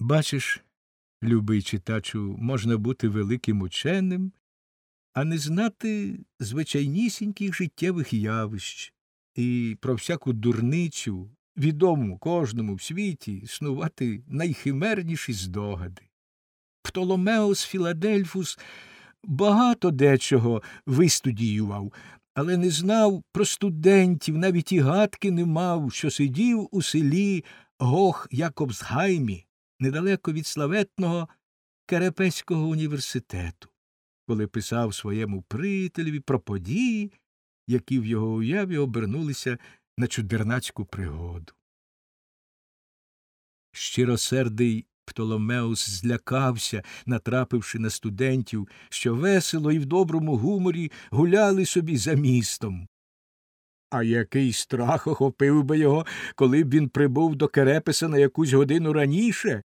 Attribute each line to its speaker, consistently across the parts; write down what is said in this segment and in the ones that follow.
Speaker 1: Бачиш, любий читачу, можна бути великим ученим, а не знати звичайнісіньких життєвих явищ і про всяку дурницю, відому кожному в світі, снувати найхимерніші здогади. Птоломеус Філадельфус багато дечого вистудіював, але не знав про студентів, навіть і гадки не мав, що сидів у селі Гох Якобсгаймі, недалеко від славетного Керепеського університету, коли писав своєму приятелеві про події, які в його уяві обернулися на чудернацьку пригоду. Щиросердий Птоломеус злякався, натрапивши на студентів, що весело і в доброму гуморі гуляли собі за містом. А який страх охопив би його, коли б він прибув до Керепеса на якусь годину раніше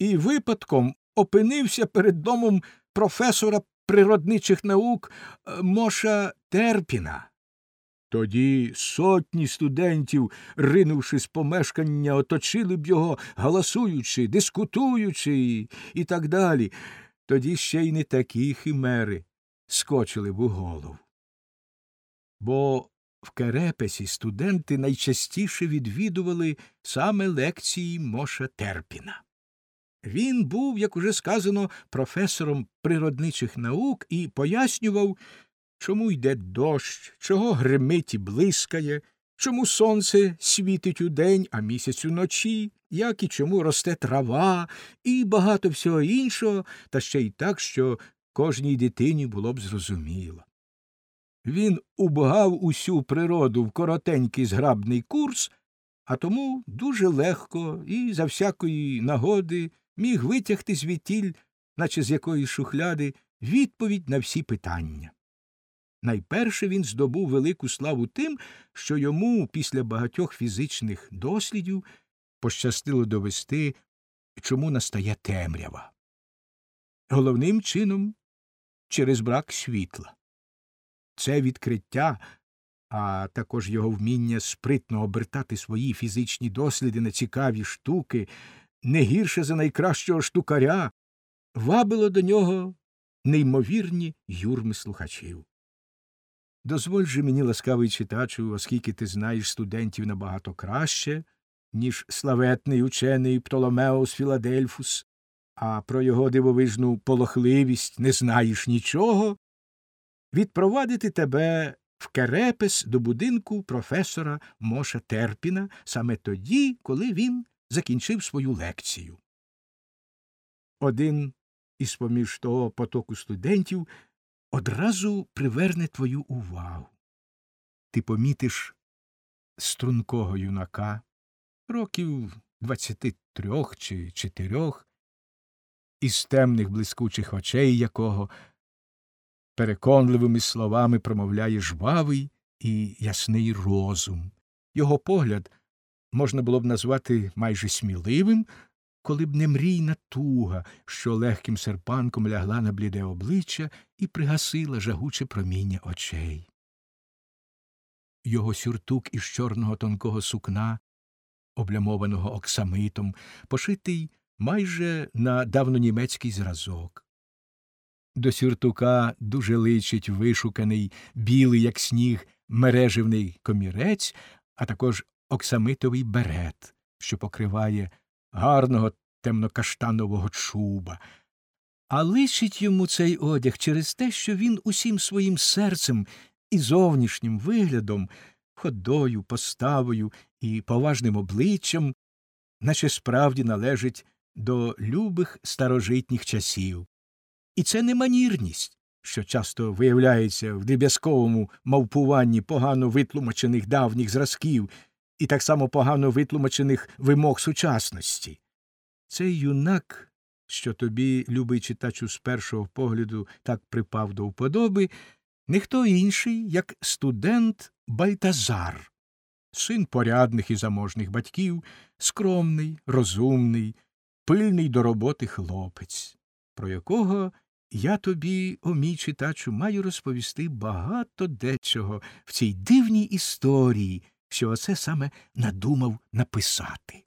Speaker 1: і випадком опинився перед домом професора природничих наук е, Моша Терпіна. Тоді сотні студентів, ринувши з помешкання, оточили б його, галасуючи, дискутуючи і так далі. Тоді ще й не такі химери скочили б у голову. Бо в Керепесі студенти найчастіше відвідували саме лекції Моша Терпіна. Він був, як уже сказано, професором природничих наук і пояснював, чому йде дощ, чого гримить і блискає, чому сонце світить удень, а місяць уночі, як і чому росте трава, і багато всього іншого, та ще й так, що кожній дитині було б зрозуміло. Він убгав усю природу в коротенький зграбний курс, а тому дуже легко і за всякої нагоди міг витягти звідтіль, наче з якоїсь шухляди, відповідь на всі питання. Найперше він здобув велику славу тим, що йому після багатьох фізичних дослідів пощастило довести, чому настає темрява. Головним чином через брак світла. Це відкриття, а також його вміння спритно обертати свої фізичні досліди на цікаві штуки, не гірше за найкращого штукаря, вабило до нього неймовірні юрми слухачів. Дозволь же мені, ласкавий читачу, оскільки ти знаєш студентів набагато краще, ніж славетний учений Птоломеус Філадельфус, а про його дивовижну полохливість не знаєш нічого, відпровадити тебе в Керепес до будинку професора Моша Терпіна саме тоді, коли він закінчив свою лекцію. Один із поміж того потоку студентів одразу приверне твою увагу. Ти помітиш стрункого юнака, років двадцяти трьох чи чотирьох, із темних блискучих очей якого переконливими словами промовляє жвавий і ясний розум. Його погляд можна було б назвати майже сміливим, коли б не мрійна туга, що легким серпанком лягла на бліде обличчя і пригасила жагуче проміння очей. Його сюртук із чорного тонкого сукна, облямованого оксамитом, пошитий майже на давнонімецький зразок. До сюртука дуже личить вишуканий, білий, як сніг, мереживний комірець, а також оксамитовий берет, що покриває гарного темнокаштанового чуба. А личить йому цей одяг через те, що він усім своїм серцем і зовнішнім виглядом, ходою, поставою і поважним обличчям, наче справді належить до любих старожитніх часів. І це не манірність, що часто виявляється в дріб'язковому мавпуванні погано витлумачених давніх зразків і так само погано витлумачених вимог сучасності. Цей юнак, що тобі, любий читачу, з першого погляду так припав до вподоби, не хто інший, як студент Бальтазар, син порядних і заможних батьків, скромний, розумний, пильний до роботи хлопець, про якого я тобі, о мій читачу, маю розповісти багато дечого в цій дивній історії, що оце саме надумав написати.